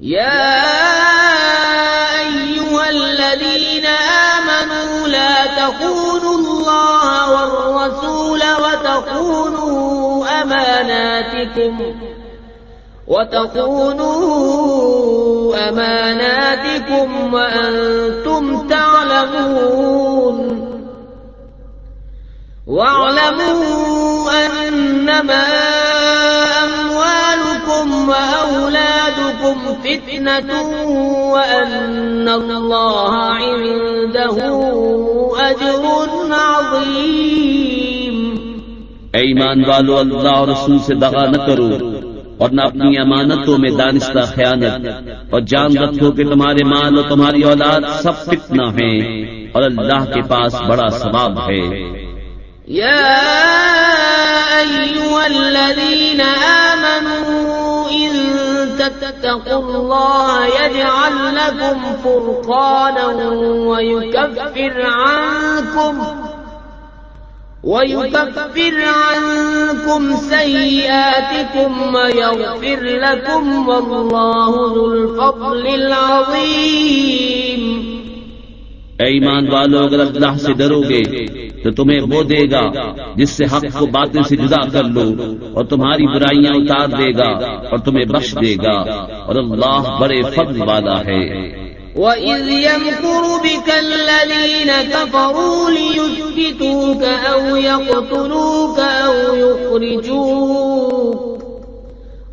يا أيها الذين آمنوا لا تخونوا الله والرسول وتخونوا أماناتكم وتخونوا أماناتكم وأنتم تعلمون واعلموا أنما وأولادكم فتنة وأن الله عنده أجر عظيم. اے ایمان والو اللہ اور رسول سے دغا نہ کرو اور نہ اپنی امانتوں میں دانستہ خیانت اور جان رکھو کہ تمہارے مال اور تمہاری اولاد سب فتنہ ہیں اور اللہ کے پاس بڑا ثواب ہے۔ يا أيها الذين آمنوا إن تتقوا الله يجعل لكم فرقانا ويكفر عنكم ويكفر عنكم سيئاتكم ويغفر لكم والله ذو الفضل العظيم اے ایمان والو اگر اللہ سے ڈرو گے تو تمہیں وہ دے گا جس سے حق کو باطل سے جدا کر لو اور تمہاری برائیاں اتار دے گا اور تمہیں بخش دے گا اور اللہ بڑے فضل والا ہے۔ وَإِذْ يَمْكُرُ بِكَ الَّذِينَ كَفَرُوا لِيُثْبِتُوكَ أَوْ يَقْتُلُوكَ أَوْ يُخْرِجُوكَ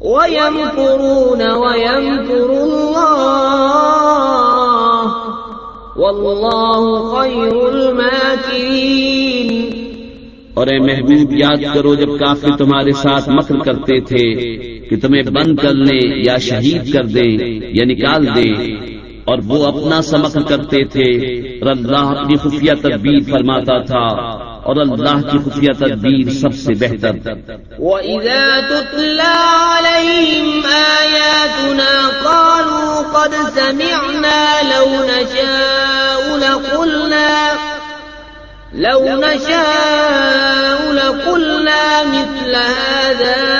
وَيَمْكُرُونَ وَيَمْكُرُ اللَّهُ واللہ خیر الماکرین۔ اور اے محبوب، یاد کرو جب کافی تمہارے ساتھ مکر کرتے تھے کہ تمہیں بند کر لیں یا شہید کر دیں یا نکال دیں، اور وہ اپنا سمکر کرتے تھے، اور اللہ اپنی خفیہ تدبیر فرماتا تھا۔ اور اللہ کی خفیہ تدبیر سب سے بہتر۔ وَإِذَا تُتْلَى عَلَيْهِمْ آيَاتُنَا قَالُوا قَدْ سَمِعْنَا لَوْ نَشَاءُ لَقُلْنَا لَوْ نَشَاءُ لَقُلْنَا مِثْلَ هَذَا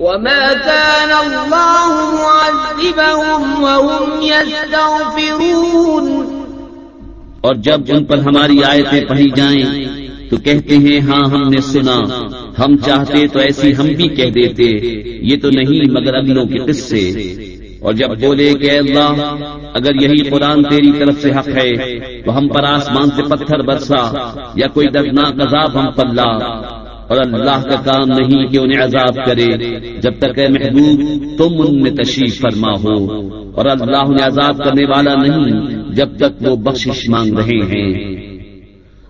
وما كان الله معذبهم وهم يستغفرون اور جب ان پر ہماری آیتیں پڑھی جائیں تو کہتے ہیں ہاں ہم نے سنا۔ ہم چاہتے تو ایسی ہم بھی کہہ دیتے۔ یہ تو نہیں، مگر اگلوں کے قصے۔ اور جب بولے کہ اللہ، اگر یہی قرآن تیری طرف سے حق ہے، تو ہم پر آسمان سے پتھر برسا یا کوئی دردناک عذاب ہم پر لا۔ اور اللہ کا کام نہیں کہ انہیں عذاب کرے۔ جب تک اے محبوب، تم ان میں تشریف فرما ہو۔ اور اللہ انہیں عذاب کرنے والا نہیں جب تک وہ بخشش مانگ رہے ہیں۔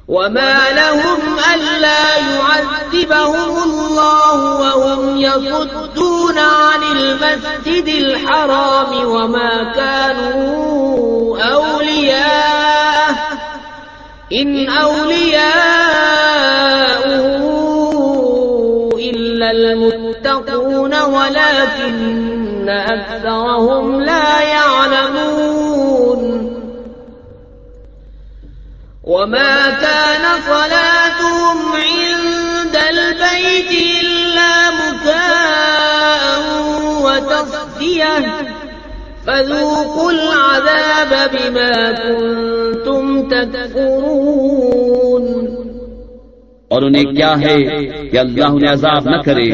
وما لهم ألا يعذبهم الله وهم يصدون عن المسجد الحرام وما كانوا أولياء إن أولياء المتقون ولكن أكثرهم لا يعلمون. وما كان صلاتهم عند البيت إلا مكاء وتصدية فذوقوا العذاب بما كنتم تكفرون. اور انہیں کیا ہے کہ اللہ انہیں عذاب نہ کرے؟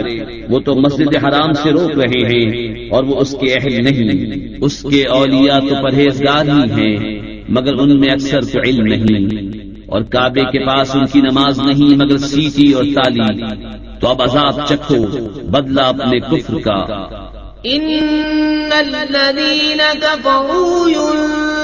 وہ تو مسجد حرام سے روک رہے ہیں اور وہ اس کے اہل نہیں۔ اس کے اولیاء تو پرہیزگار ہی ہیں مگر ان میں اکثر تو علم نہیں۔ اور کعبے کے پاس ان کی نماز نہیں مگر سیٹی اور تالی۔ تو اب عذاب چکھو بدلہ اپنے کفر کا۔ الذين كفروا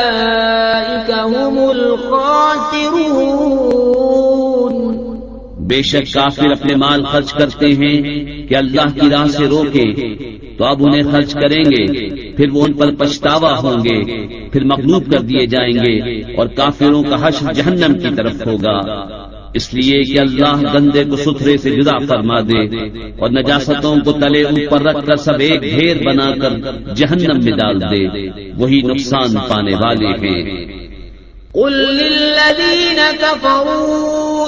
بے شک کافر اپنے مال خرچ کرتے ہیں کہ اللہ کی راہ سے روکے، تو اب انہیں خرچ کریں گے، پھر وہ ان پر پچھتاوا ہوں گے، پھر مغلوب کر دیے جائیں گے اور کافروں کا حشر جہنم کی طرف ہوگا۔ اس لیے کہ اللہ گندے کو ستھرے سے جدا فرما دے اور نجاستوں کو تلے اوپر رکھ کر سب ایک ڈھیر بنا کر جہنم میں ڈال دے، وہی نقصان پانے والے ہیں۔ قل للذين كفروا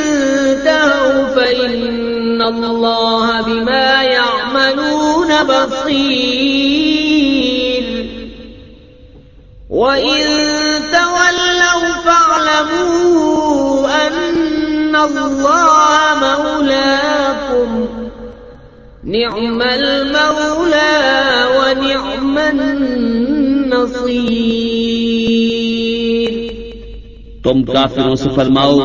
فإن الله بما يعملون بصير. وإن تولوا فاعلموا أن الله مولاكم. نعم المولى ونعم النصير. تم کافروں سے فرماؤ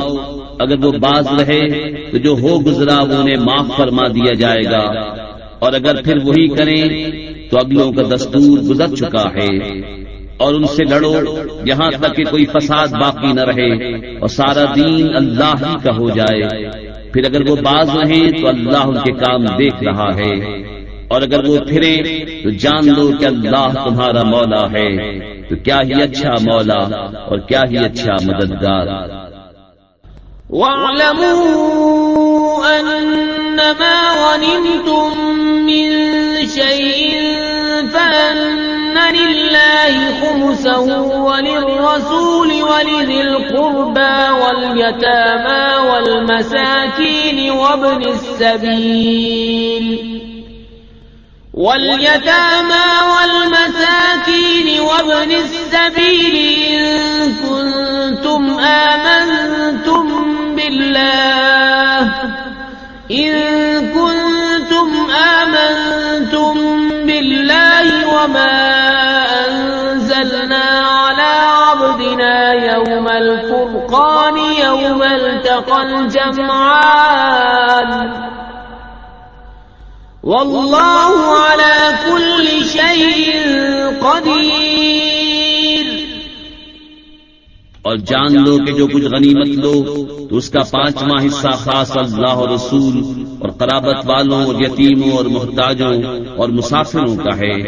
اگر وہ باز رہے تو جو ہو گزرا وہ انہیں معاف فرما دیا جائے گا۔ اور اگر پھر وہی کریں تو اگلوں کا دستور گزر چکا ہے۔ اور ان سے لڑو، یہاں تک کہ کوئی فساد باقی نہ رہے اور سارا دین اللہ ہی کا ہو جائے۔ پھر اگر وہ باز رہیں تو اللہ ان کے کام دیکھ رہا ہے۔ اور اگر وہ پھرے تو جان لو کہ اللہ تمہارا مولا ہے۔ تو کیا ہی اچھا مولا اور کیا ہی اچھا مددگار۔ واعلموا أنما غنمتم من شيء فأن لله خمسه وللرسول ولذي القربى واليتامى والمساكين وابن السبيل واليتامى والمساكين وابن السبيل إن كنتم تم آمنتم بالله إن كنتم آمنتم بالله وما أنزلنا على عبدنا يوم الفرقان يوم التقى الجمعان والله على كل شيء اور جان لو کہ جو کچھ غنیمت لو، تو اس کا پانچواں حصہ خاص اللہ اور رسول اور قرابت والوں اور یتیموں اور محتاجوں اور مسافروں کا ہے۔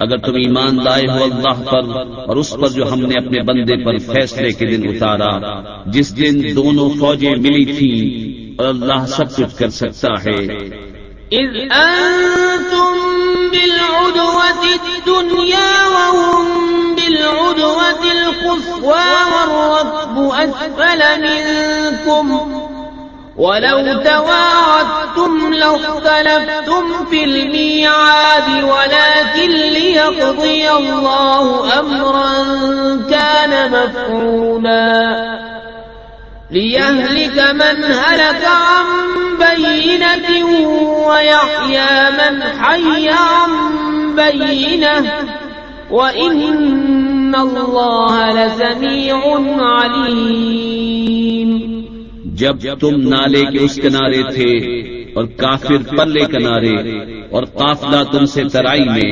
اگر تم ایمان لائے ہو اللہ پر اور اس پر جو ہم نے اپنے بندے پر فیصلے کے دن اتارا، جس دن دونوں فوجیں ملی تھیں اور اللہ سب کچھ کر سکتا ہے۔ إذ أنتم بالعدوة الدنيا وهم بالعدوة القصوى والركب أسفل منكم ولو تواعدتم لاختلفتم في الميعاد ولكن ليقضي الله أمرا كان مفعولا ليهلك من هلك عن بينة ويحيى من حي عن بينة وإن الله لسميع عليم جب تم نالے کے اس کنارے تھے اور کافر پلے کنارے اور قافلہ تم سے ترائی میں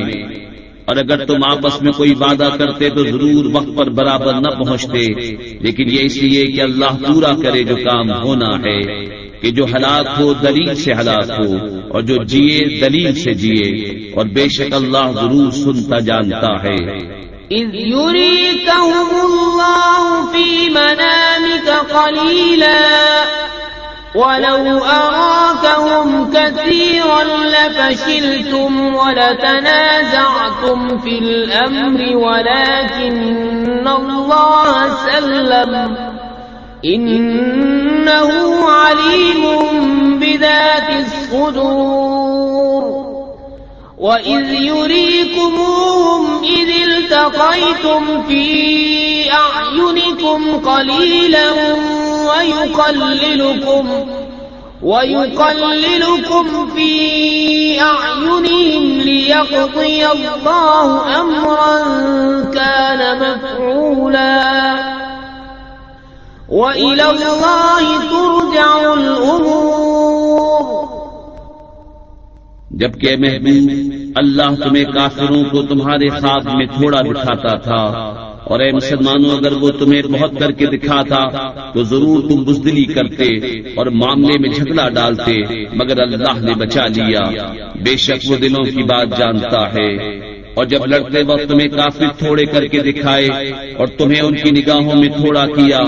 اور اگر تم آپس میں کوئی وعدہ کرتے تو ضرور وقت پر برابر نہ پہنچتے۔ لیکن یہ اس لیے کہ اللہ پورا کرے جو کام ہونا ہے، کہ جو ہلاک ہو دلیل سے ہلاک ہو، اور جو جیے دلیل سے جیے۔ اور بے شک اللہ ضرور سنتا جانتا ہے۔ إذ يريكهم الله في منامك قليلا ولو أراكهم كثيرا لفشلتم ولتنازعتم في الأمر ولكن الله سلم. إنه عليم بذات الصدور. وإذ يريكموهم إذ التقيتم في أعينكم قليلا ويقللكم ويقللكم في أعينهم ليقضي الله أمرا كان مفعولا وإلى الله ترجع الأمور. جبکہ محبوب اللہ تمہیں کافروں کو تمہارے خواب میں تھوڑا دکھاتا تھا اور اے مسلمانوں، اگر وہ تمہیں بہت کر کے دکھاتا تو ضرور تم بزدلی کرتے اور معاملے میں جھگڑا ڈالتے، مگر اللہ نے بچا لیا۔ بے شک وہ دلوں کی بات جانتا ہے۔ اور جب لڑتے وقت تمہیں کافی تھوڑے کر کے دکھائے اور تمہیں ان کی نگاہوں میں تھوڑا کیا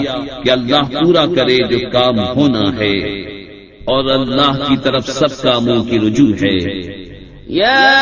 کہ اللہ پورا کرے جو کام ہونا ہے۔ اور اللہ کی طرف سب کاموں کی رجوع ہے۔ یا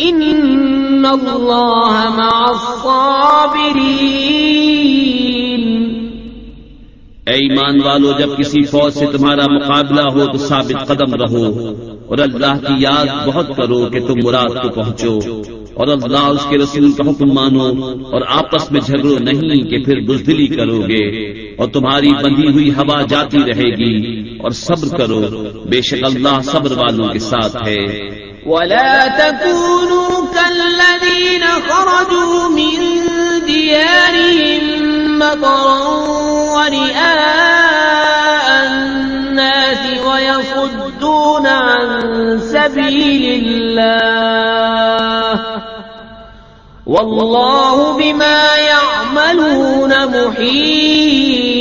إن الله مع اے ایمان والو، جب کسی فوج سے تمہارا مقابلہ ہو تو ثابت قدم رہو اور اللہ کی یاد بہت کرو کہ تم مراد کو پہنچو اور اللہ اس کے رسول کا حکم مانو اور آپس میں جھگڑو نہیں کہ پھر بزدلی کرو گے اور تمہاری بندی ہوئی ہوا جاتی رہے گی اور صبر کرو، بے شک اللہ صبر والوں کے ساتھ ہے۔ ولا تكونوا كالذين خرجوا من ديارهم مطرا ورئاء الناس ويصدون عن سبيل الله. والله بما يعملون محيط.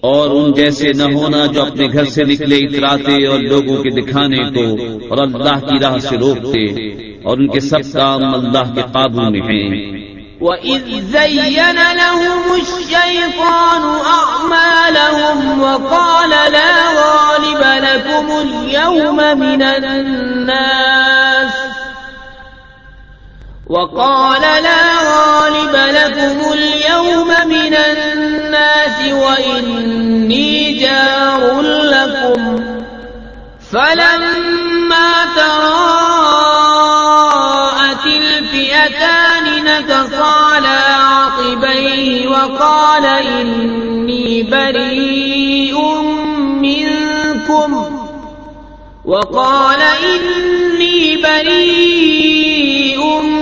اور ان جیسے نہ ہونا جو اپنے گھر سے نکلے، اتراتے اور لوگوں کے دکھانے کو اور اللہ کی راہ سے روکتے اور ان کے سب کام اللہ کے قابو میں ہیں۔ وَإِذْ زَيَّنَ لَهُمُ الشَّيْطَانُ أَعْمَالَهُمْ وَقَالَ لَا غَالِبَ لَكُمُ الْيَوْمَ مِنَ النَّاسِ وقال لا غالب لكم اليوم من الناس وإني جار لكم. فلما تراءت الفئتان نكص على عقبيه وقال إني بريء منكم. وقال إني بريء منكم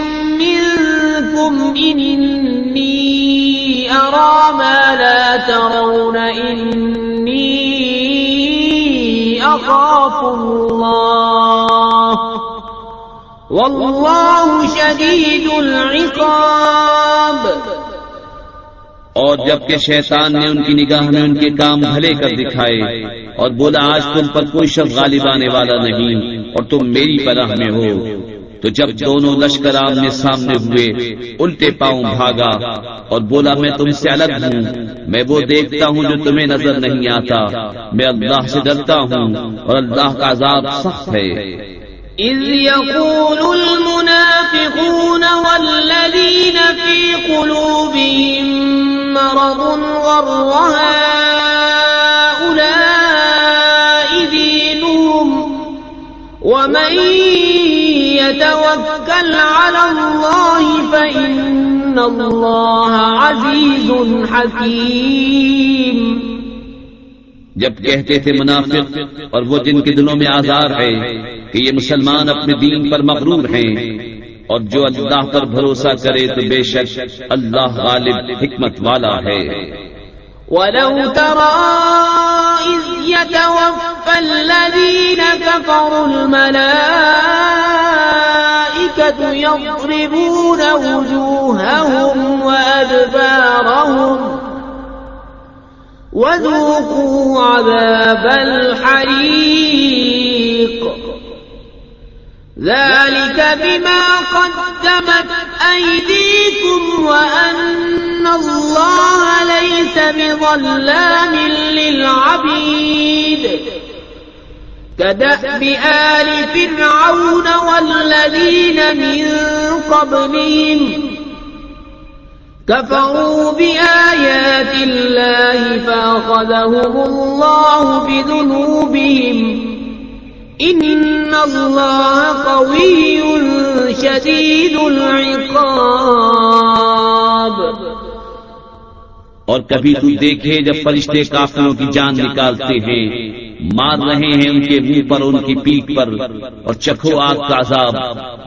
إني أرى ما لا ترون إني أخاف الله والله شديد العقاب اور جبکہ شیطان نے ان کی نگاہ میں ان کے کام بھلے کر دکھائے اور بولا، آج تم پر کوئی شخص غالب آنے والا نہیں اور تم میری پناہ میں ہو۔ تو جب دونوں لشکر آمنے سامنے ہوئے، الٹے پاؤں بھاگا اور بولا، میں تم سے الگ ہوں، میں وہ دیکھتا ہوں جو تمہیں نظر نہیں آتا۔ میں اللہ سے ڈرتا ہوں اور اللہ کا عذاب سخت ہے۔ إذ يقول المنافقون والذين في قلوبهم مرض غر هؤلاء دينهم ومن يتوكل على الله فإن الله عزيز حكيم. جب کہتے تھے منافق، اور وہ جن کے دلوں میں آزار ہے کہ یہ مسلمان اپنے دین پر مغرور ہیں، اور جو اللہ پر بھروسہ کرے تو بے شک اللہ غالب حکمت والا ہے۔ ولو ترى إذ يتوفى الذين كفروا الملائكة يضربون وجوههم وأدبارهم وذوقوا عذاب الحريق ذلك بما قدمت أيديكم وأن الله ليس بظلام للعبيد كدأب آل فرعون والذين من قبلهم كفروا بآيات الله فأخذهم الله بذنوبهم العقاب اور کبھی تو دیکھے جب فرشتے کافروں کی جان نکالتے ہیں۔ مار رہے ہیں ان کے منہ پر، ان کی پیٹ پر۔ اور چکھو آگ کا عذاب۔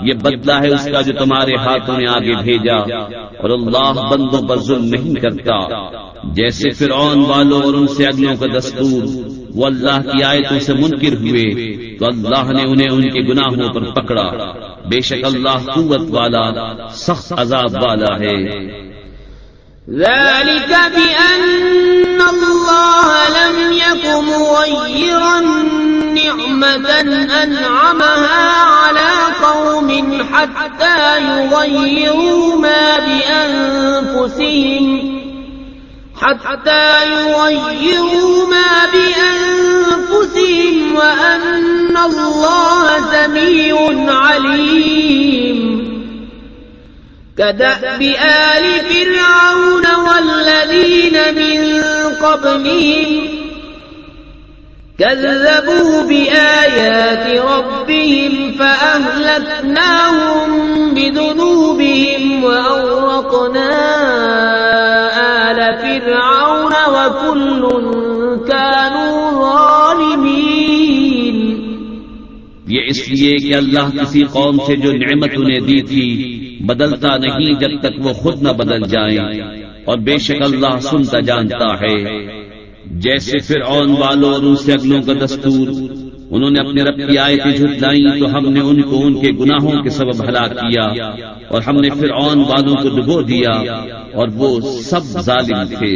یہ بدلہ ہے اس کا جو تمہارے ہاتھوں نے آگے بھیجا۔ اور اللہ بندوں پر ظلم نہیں کرتا۔ جیسے فرعون والوں اور ان سے اگلوں کا دستور۔ وہ اللہ کی آیتوں سے منکر ہوئے۔ تو اللہ نے انہیں ان کے گناہوں پر پکڑا۔ بے شک اللہ قوت والا، سخت عذاب والا ہے۔ ذلك بأن الله لم يكن مغيرا نعمة أنعمها على قوم حتى يغيروا ما بأنفسهم، حتى يغيروا ما بأنفسهم وأن الله سميع عليم. كدأب آل فرعون والذين من قبلهم كذبوا بآيات ربهم فأهلكناهم بذنوبهم وأورقنا آل فرعون وكل كانوا ظالمين. یہ اس لیے کہ اللہ کسی قوم سے جو نعمت انہیں دی تھی بدلتا نہیں جب تک وہ خود نہ بدل جائیں۔ اور بے شک اللہ سنتا جانتا ہے۔ جیسے پھر اون والوں اور ان سے اگلوں کا دستور، انہوں نے اپنے رب کی آیتیں جھٹلائیں تو ہم نے ان کو ان کے گناہوں کے سبب ہلاک کیا اور ہم نے پھر اون والوں کو ڈبو دیا اور وہ سب ظالم تھے۔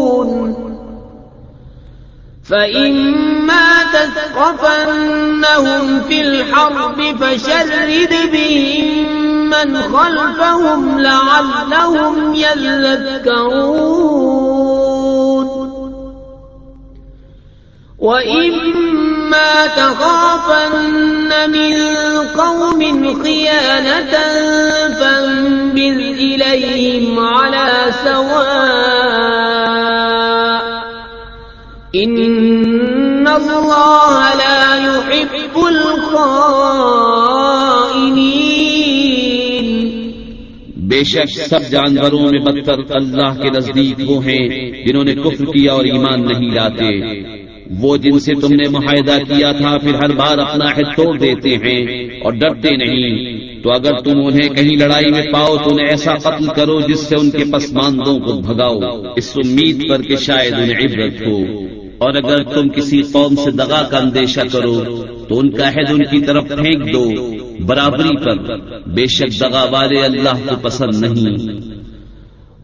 فإما تثقفنهم في الحرب فشرد بهم من خلفهم لعلهم يذكرون وإما تخافن من قوم خيانة فانبذ إليهم ان اللہ لا يحب الخائنین بے شک سب جانوروں میں بدتر اللہ کے نزدیک وہ ہیں جنہوں نے کفر کیا اور ایمان نہیں لاتے۔ وہ جن سے تم نے معاہدہ کیا تھا، پھر ہر بار اپنا حد توڑ دیتے ہیں اور ڈرتے نہیں۔ تو اگر تم انہیں کہیں لڑائی میں پاؤ، تو انہیں ایسا قتل کرو جس سے ان کے پسماندوں کو بھگاؤ۔ اس امید پر کہ شاید انہیں عبرت ہو۔ اور اگر تم کسی قوم سے دگا کا اندیشہ کرو، تو ان کا عہد ان کی طرف پھینک دو، برابری پر۔ بے شک دگا والے اللہ کو پسند نہیں۔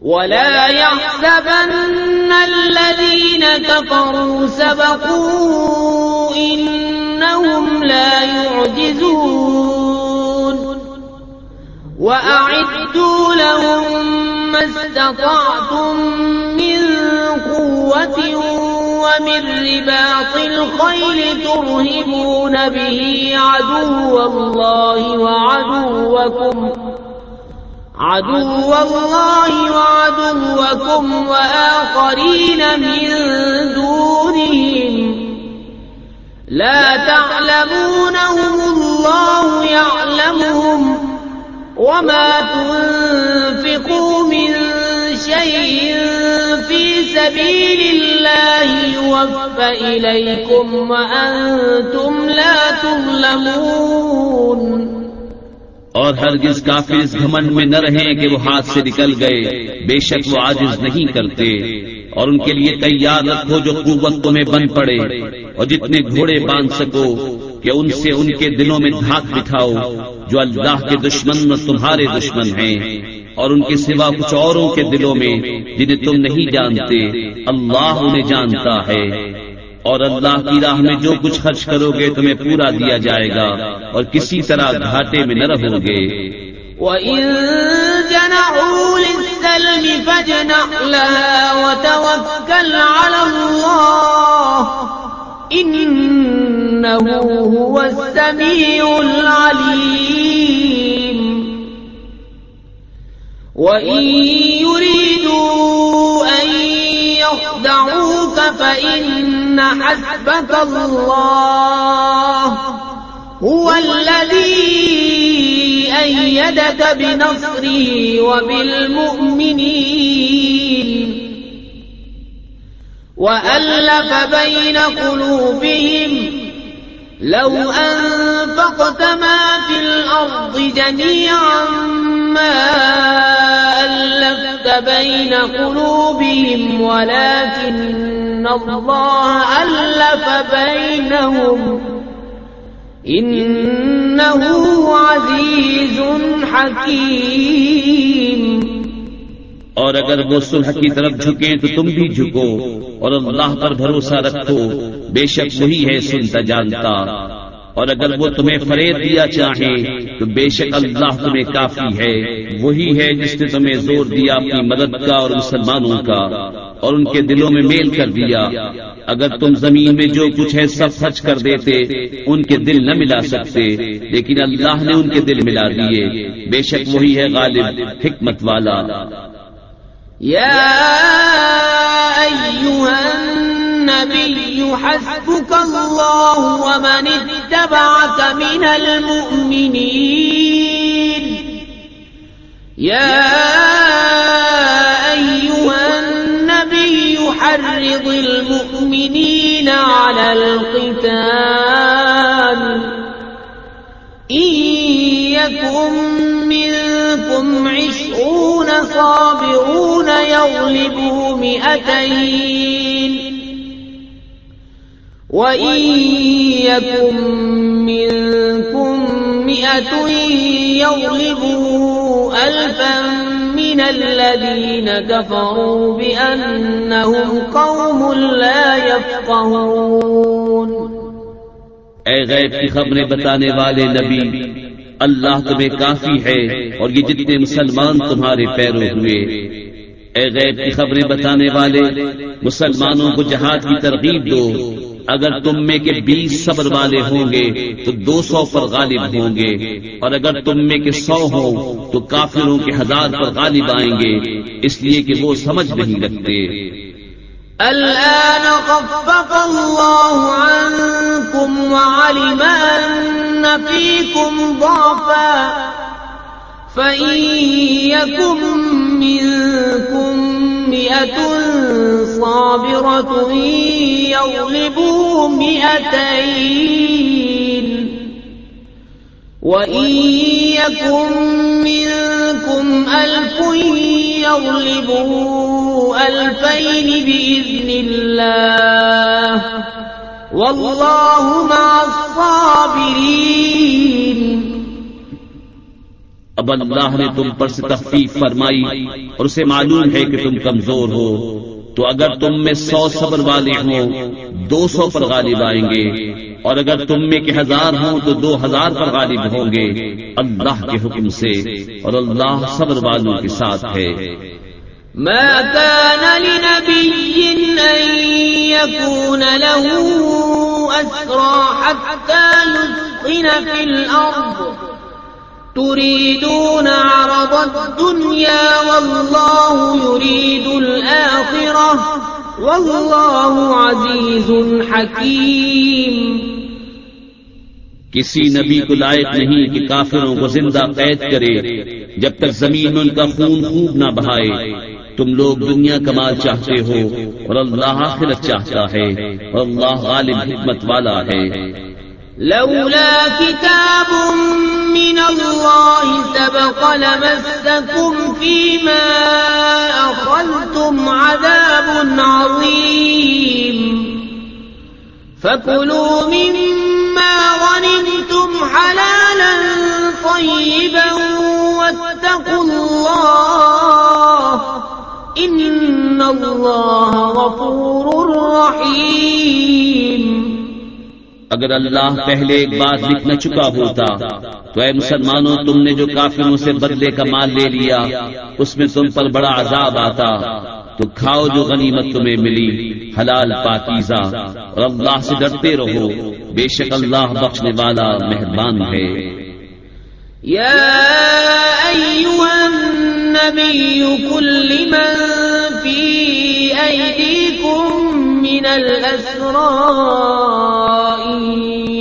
ولا يحسبن الذين كفروا سبقوا إنهم لا يعجزون۔ وأعدوا لهم ما استطعتم من قوة ومن رباط الخيل ترهبون به عدو الله وعدوكم عدو الله وعدوكم وآخرين من دونهم لا تعلمونهم الله يعلمهم وما تنفقوا من شيء سبيل الله يوفى إليكم وأنتم لا تظلمون. اور ہرگز کافر اس گھمنڈ میں نہ رہیں کہ وہ ہاتھ سے نکل گئے، بے شک وہ عاجز نہیں کرتے۔ اور ان کے لیے تیار رکھو جو قوت تمہیں بن پڑے، اور جتنے گھوڑے باندھ سکو کہ ان سے ان کے دلوں میں دھاک بٹھاؤ جو اللہ کے دشمن اور تمہارے دشمن ہیں۔ اور ان کے سوا کچھ اوروں کے دلوں میں جنہیں تم نہیں جانتے، اللہ انہیں جانتا ہے۔ اور اللہ کی راہ میں جو کچھ خرچ کرو گے، تمہیں پورا دیا جائے گا اور کسی طرح گھاٹے میں نہ رہو گے۔ وَإِن جَنَعُوا لِلسَّلْمِ فَجْنَعْ لَهَا وَتَوَكَّلْ عَلَى اللَّهِ إِنَّهُ هُوَ السَّمِيعُ الْعَلِيمُ وَإِن يُرِيدُوا أَن يَخْدَعُوكَ فَإِنَّ حَسْبَكَ اللَّهُ وألف بين قلوبهم لو أنفقت ما في الأرض جميعا ما بين قلوبهم ولكن الله ألف بينهم. عزیز حکیم اور اگر وہ صلح کی طرف جھکیں تو تم بھی جھکو اور اللہ پر بھروسہ رکھو، بے شک وہی ہے سنتا جانتا۔ اور اگر وہ تمہیں فریب دیا چاہے، تو بے شک اللہ تمہیں کافی ہے۔ وہی ہے جس نے تمہیں زور دیا اپنی مدد کا اور مسلمانوں کا، اور ان کے دلوں میں میل کر دیا۔ اگر تم زمین میں جو کچھ ہے سب خرچ کر دیتے، ان کے دل نہ ملا سکتے۔ لیکن اللہ نے ان کے دل ملا دیے۔ بے شک وہی ہے غالب، حکمت والا۔ یا النبی حسبک اللہ ومن اتبعك من المؤمنین یا يحرض المؤمنين على القتال. إن يكن منكم عشرون صابرون يغلبوا مئتين. وإن يكن اے غیب کی خبریں بتانے والے نبی، اللہ تمہیں کافی ہے اور یہ جتنے مسلمان تمہارے پیرو ہوئے۔ اے غیب کی خبریں بتانے والے، مسلمانوں کو جہاد کی ترغیب دو۔ اگر تم میں کے بیس صبر والے ہوں گے، تو دو سو پر غالب ہوں گے۔ اور اگر تم میں کے سو ہو تو کافروں کے ہزار پر غالب آئیں گے۔ اس لیے کہ وہ سمجھ نہیں لگتے۔ الآن خفف الله عنكم وعلم أن فيكم ضعفا فإن يكن منكم مئة صابرة يغلبوا مئتين. وإن يكن منكم ألف يغلبوا ألفين بإذن الله. والله مع الصابرين. اب اللہ نے تم پر سے تخفیف فرمائی اور اسے معلوم ہے کہ تم کمزور ہو، تو اگر تم میں سو صبر والے ہو دو سو پر غالب آئیں گے، اور اگر تم میں کے ہزار ہوں، تو دو ہزار پر غالب ہوں گے۔ اللہ کے حکم سے اور اللہ صبر والوں کے ساتھ ہے۔ ما كان لنبي أن يكون له أسرى حتى يسخن في الأرض. تريدون عرض الدنيا والله يريد الآخرة والله عزيز حكيم. کسی نبی کو لائق نہیں کہ کافروں کو زندہ قید کرے، جب تک زمین ان کا خون خوب نہ بہائے۔ تم لوگ دنیا کمال چاہتے ہو اور اللہ آخرت چاہتا ہے اور اللہ غالب حکمت والا ہے۔ لولا كتاب من الله سبق لمسكم فيما أخذتم عذاب عظيم. فكلوا مما غنمتم حلالا طيبا واتقوا الله إن الله غفور رحيم. اگر اللہ پہلے ایک بات لکھ نہ چکا ہوتا، تو اے مسلمانوں، تم نے جو کافروں سے بدلے کا مال لے لیا، اس میں تم پر بڑا عذاب آتا۔ تو کھاؤ جو غنیمت تمہیں ملی، حلال پاکیزہ، اور اللہ سے ڈرتے رہو۔ بے شک اللہ بخشنے والا مہربان ہے۔ يا أيها النبي كل من في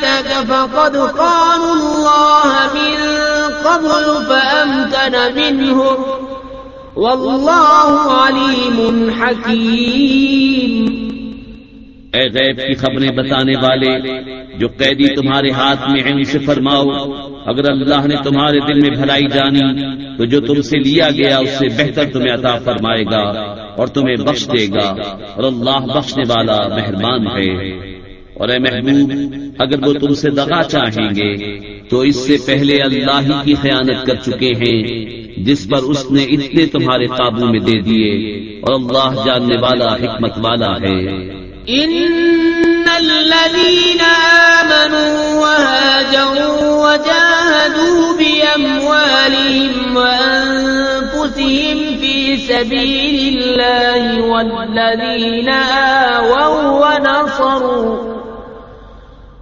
خيانتك فقد قالوا الله من قبل فأمكن منهم والله عليم حكيم اے غیب کی خبریں بتانے والے، جو قیدی تمہارے ہاتھ میں ہیں ان سے فرماؤ، اگر اللہ نے تمہارے دل میں بھلائی جانی، تو جو تم سے لیا گیا، اس سے بہتر تمہیں عطا فرمائے گا اور تمہیں بخش دے گا اور اللہ بخشنے والا مہربان ہے۔ اور اے محبوب اگر وہ تم سے دغا چاہیں گے، تو اس سے پہلے اللہ ہی کی خیانت کر چکے ہیں، جس پر اس نے اتنے تمہارے قابو میں دے دیے، اور اللہ جاننے والا، حکمت والا ہے۔ إن الذين آمنوا وهاجروا وجاهدوا بأموالهم وأنفسهم في سبيل الله والذين آووا ونصروا۔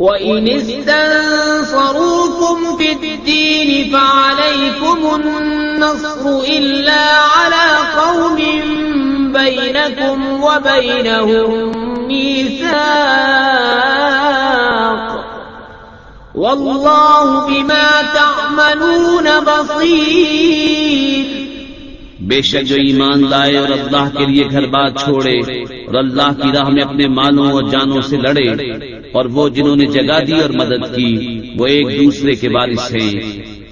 وإن استنصروكم في الدين فعليكم النصر إلا على قوم بينكم وبينهم ميثاق والله بما تعملون بصير بے شک جو ایمان لائے اور اللہ کے لیے گھر بار چھوڑے اور اللہ کی راہ میں اپنے مالوں اور جانوں سے لڑے اور وہ جنہوں نے جگہ دی اور مدد کی، وہ ایک دوسرے کے وارث ہیں۔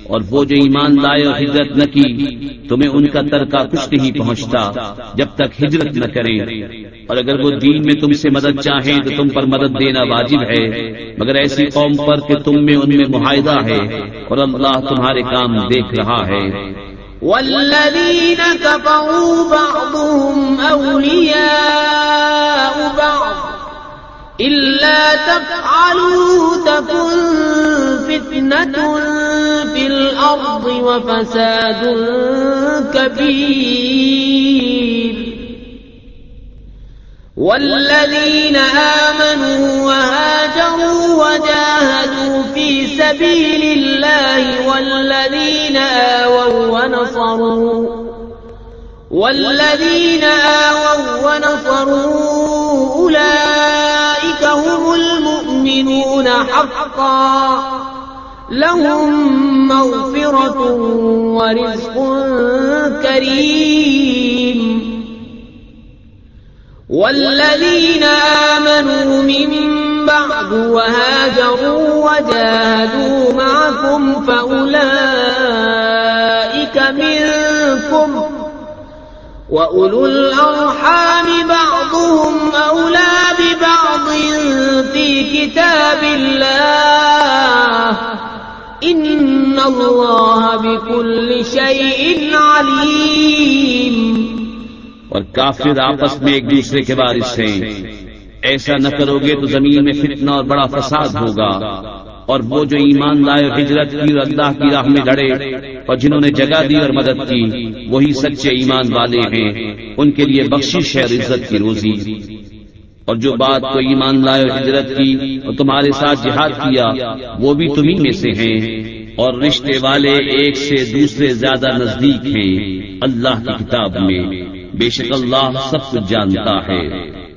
اور وہ جو ایمان لائے اور ہجرت نہ کی، تمہیں ان کا ترکا کچھ نہیں پہنچتا جب تک ہجرت نہ کریں۔ اور اگر وہ دین میں تم سے مدد چاہیں تو تم پر مدد دینا واجب ہے، مگر ایسی قوم پر کہ تم میں ان میں معاہدہ ہے اور اللہ تمہارے کام دیکھ رہا ہے۔ والذين كفروا بعضهم أولياء بعض۔ إلا تفعلوا تكن فتنة في الأرض وفساد كبير والذين آمنوا وهاجروا وجاهدوا في سبيل الله والذين آووا ونصروا والذين آووا ونصروا أولئك هم المؤمنون حقا. لهم مغفرة ورزق كريم. والذين آمنوا من بعد وهاجروا وجاهدوا معكم فأولئك وأولو الأرحام بعضهم أولى ببعض في كتاب الله إن الله بكل شيء عليم اور کافر آپس میں ایک دوسرے کے وارث ہیں۔ ایسا نہ کرو گے تو زمین میں فتنہ اور بڑا فساد ہوگا۔ اور وہ جو ایمان لائے اور ہجرت کی اور اللہ کی راہ میں لڑے اور جنہوں نے جگہ دی اور مدد کی، وہی سچے ایمان والے ہیں۔ ان کے لیے بخشش ہے اور عزت کی روزی۔ اور جو بات کو ایمان لائے اور ہجرت کی اور تمہارے ساتھ جہاد کیا، وہ بھی تمہیں میں سے ہیں۔ اور رشتے والے ایک سے دوسرے زیادہ نزدیک ہیں۔ اللہ کی کتاب میں بے شک اللہ سب کچھ جانتا ہے۔